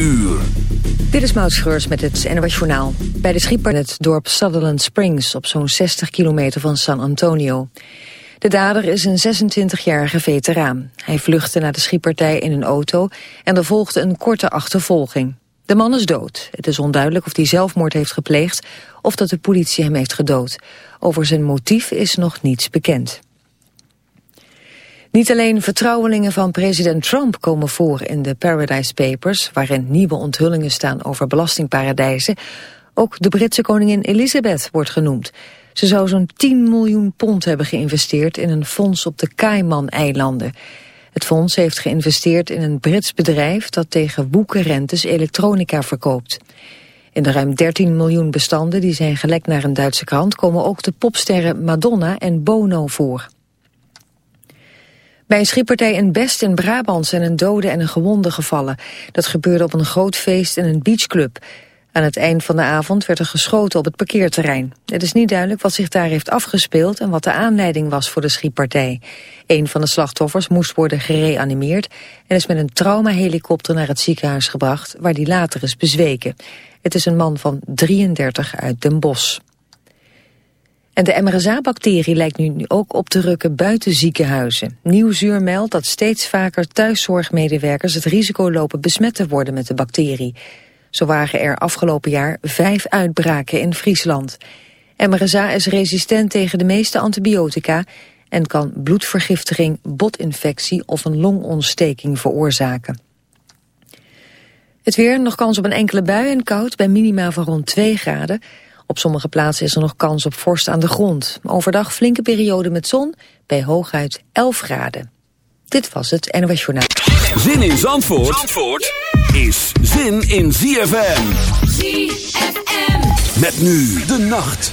uur. Dit is Maud Schreurs met het NOS. Bij de schieper in het dorp Sutherland Springs op zo'n 60 kilometer van San Antonio. De dader is een 26-jarige veteraan. Hij vluchtte naar de schietpartij in een auto en er volgde een korte achtervolging. De man is dood. Het is onduidelijk of hij zelfmoord heeft gepleegd of dat de politie hem heeft gedood. Over zijn motief is nog niets bekend. Niet alleen vertrouwelingen van president Trump komen voor in de Paradise Papers, waarin nieuwe onthullingen staan over belastingparadijzen. Ook de Britse koningin Elizabeth wordt genoemd. Ze zou zo'n 10 miljoen pond hebben geïnvesteerd in een fonds op de Cayman-eilanden. Het fonds heeft geïnvesteerd in een Brits bedrijf dat tegen boekenrentes elektronica verkoopt. In de ruim 13 miljoen bestanden die zijn gelekt naar een Duitse krant komen ook de popsterren Madonna en Bono voor. Bij een schietpartij in Best in Brabant zijn een dode en een gewonde gevallen. Dat gebeurde op een groot feest in een beachclub. Aan het eind van de avond werd er geschoten op het parkeerterrein. Het is niet duidelijk wat zich daar heeft afgespeeld en wat de aanleiding was voor de schietpartij. Een van de slachtoffers moest worden gereanimeerd en is met een traumahelikopter naar het ziekenhuis gebracht, waar die later is bezweken. Het is een man van 33 uit Den Bosch. En de MRSA-bacterie lijkt nu ook op te rukken buiten ziekenhuizen. Nieuwsuur meldt dat steeds vaker thuiszorgmedewerkers het risico lopen besmet te worden met de bacterie. Zo waren er afgelopen jaar vijf uitbraken in Friesland. MRSA is resistent tegen de meeste antibiotica en kan bloedvergiftiging, botinfectie of een longontsteking veroorzaken. Het weer, nog kans op een enkele bui en koud bij minima van rond 2 graden. Op sommige plaatsen is er nog kans op vorst aan de grond. Overdag flinke periode met zon, bij hooguit 11 graden. Dit was het NOS Journaal. Zin in Zandvoort, Zandvoort is zin in ZFM. ZFM. Met nu de nacht.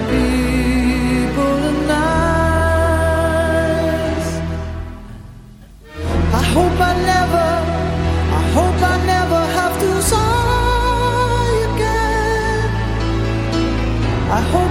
I hope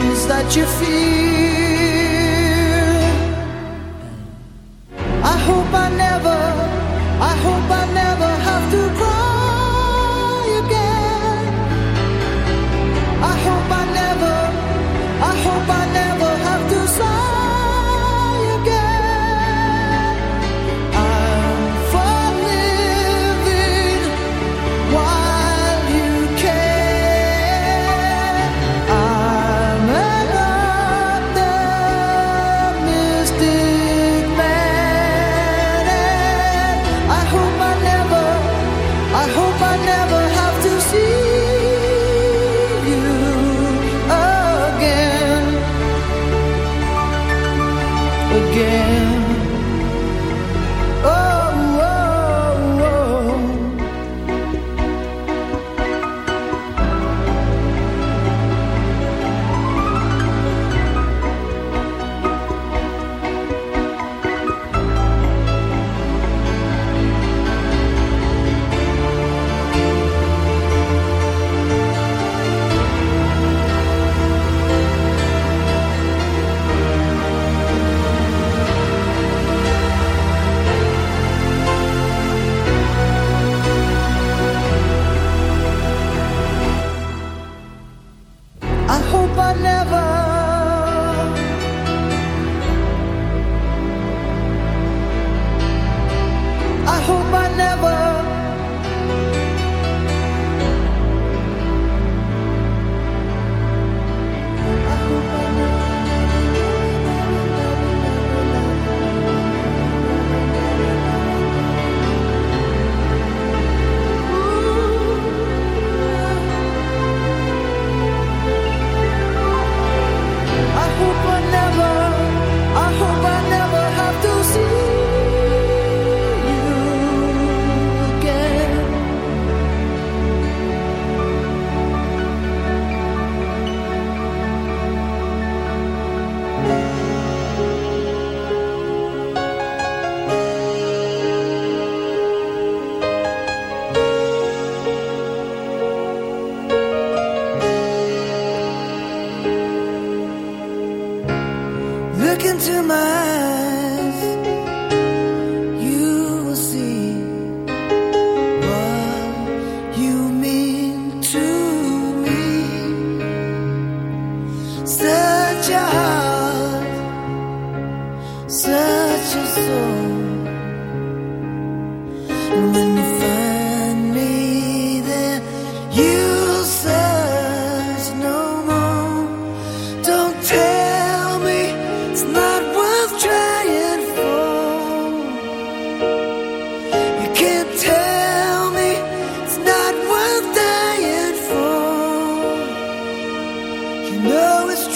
that you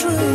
true.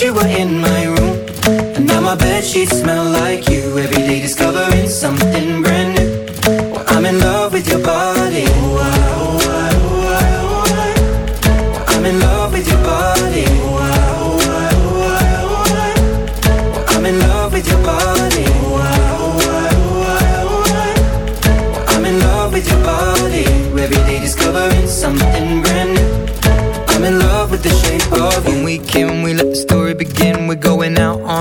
You were in my room. And now my bed sheets smell like you. Every day discovering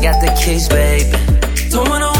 got the keys, babe. Don't wanna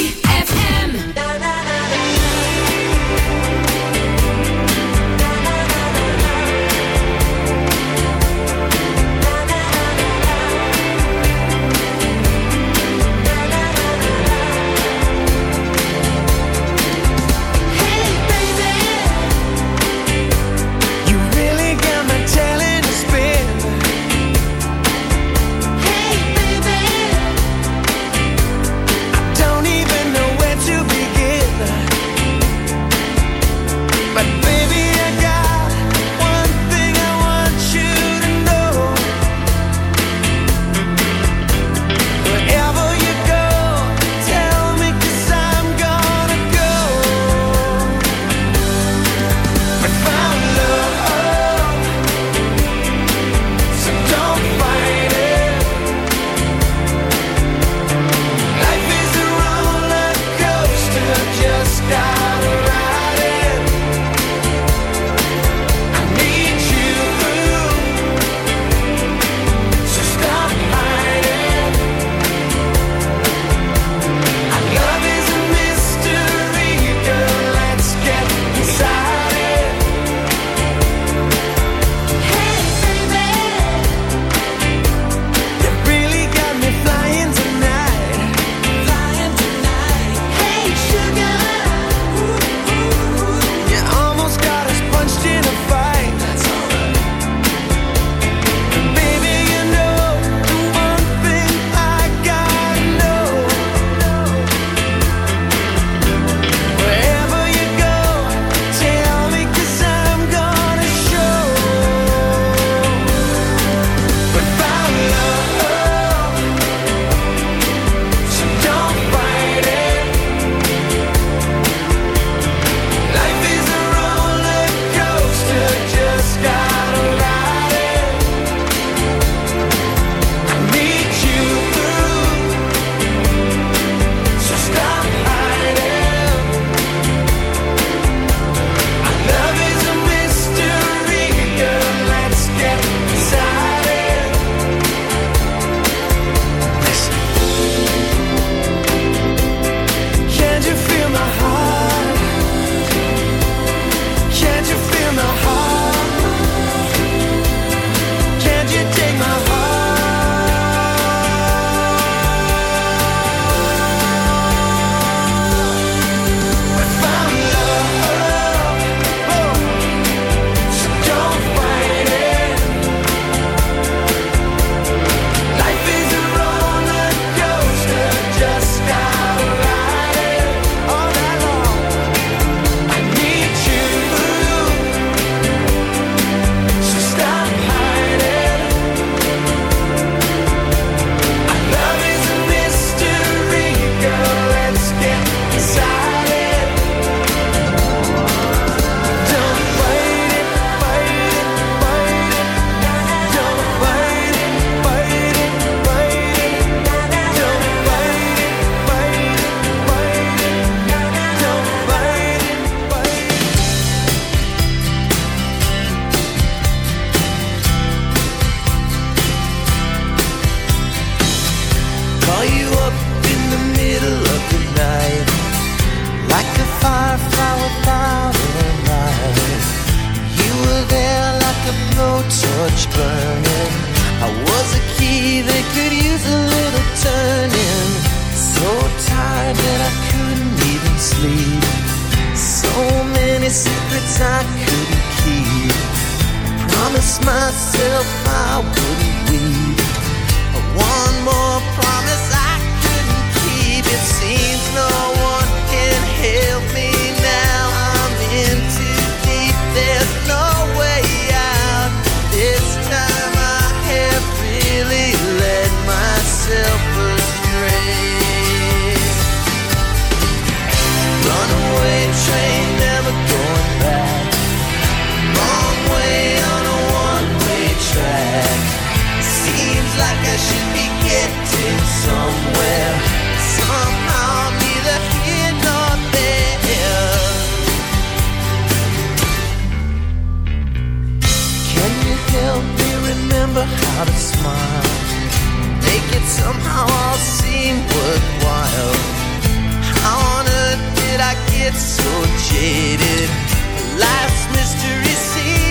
remember how to smile. Make it somehow all seem worthwhile. How on earth did I get so jaded? Life's mystery seems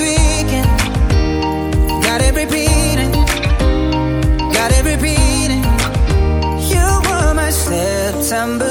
December.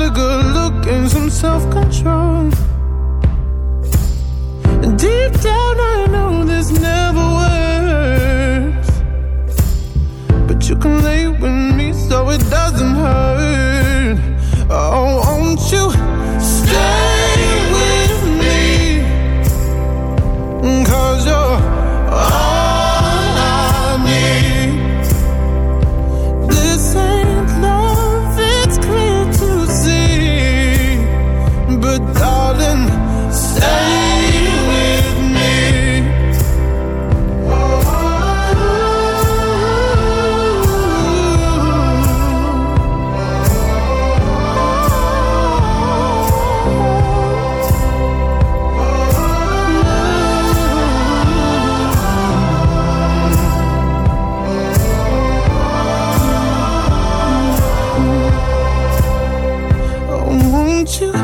lot good look and some self-control. Deep down I know this never works. But you can lay with me so it doesn't hurt. Oh, won't you stay with me? Cause you're you.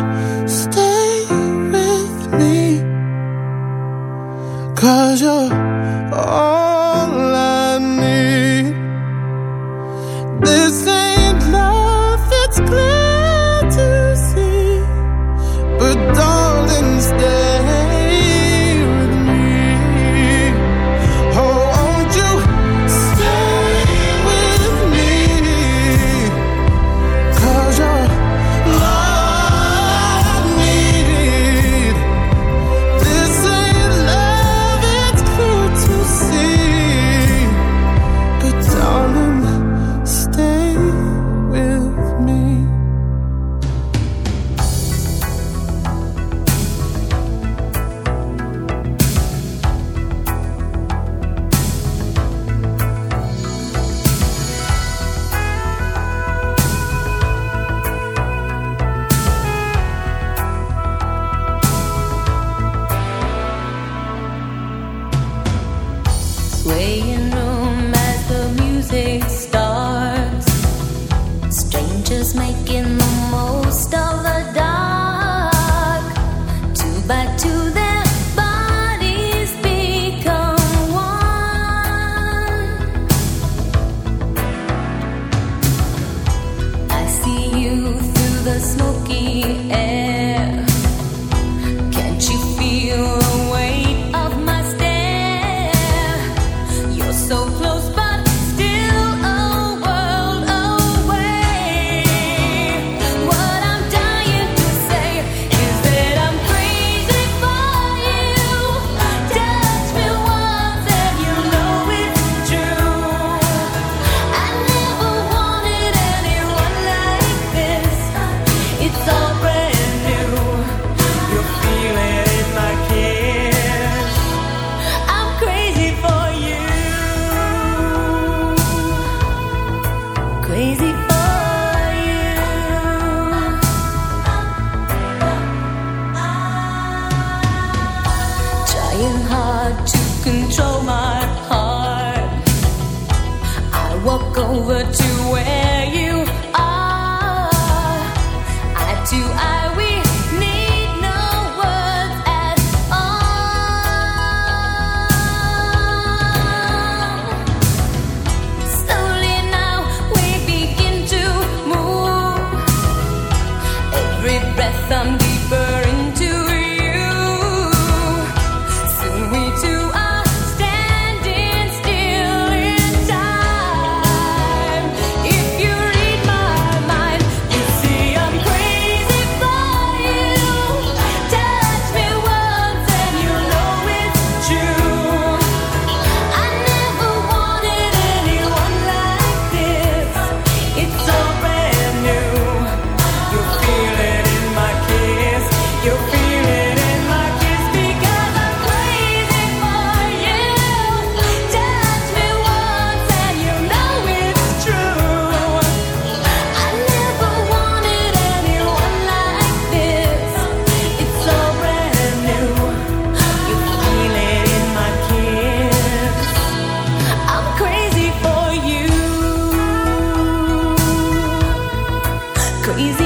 crazy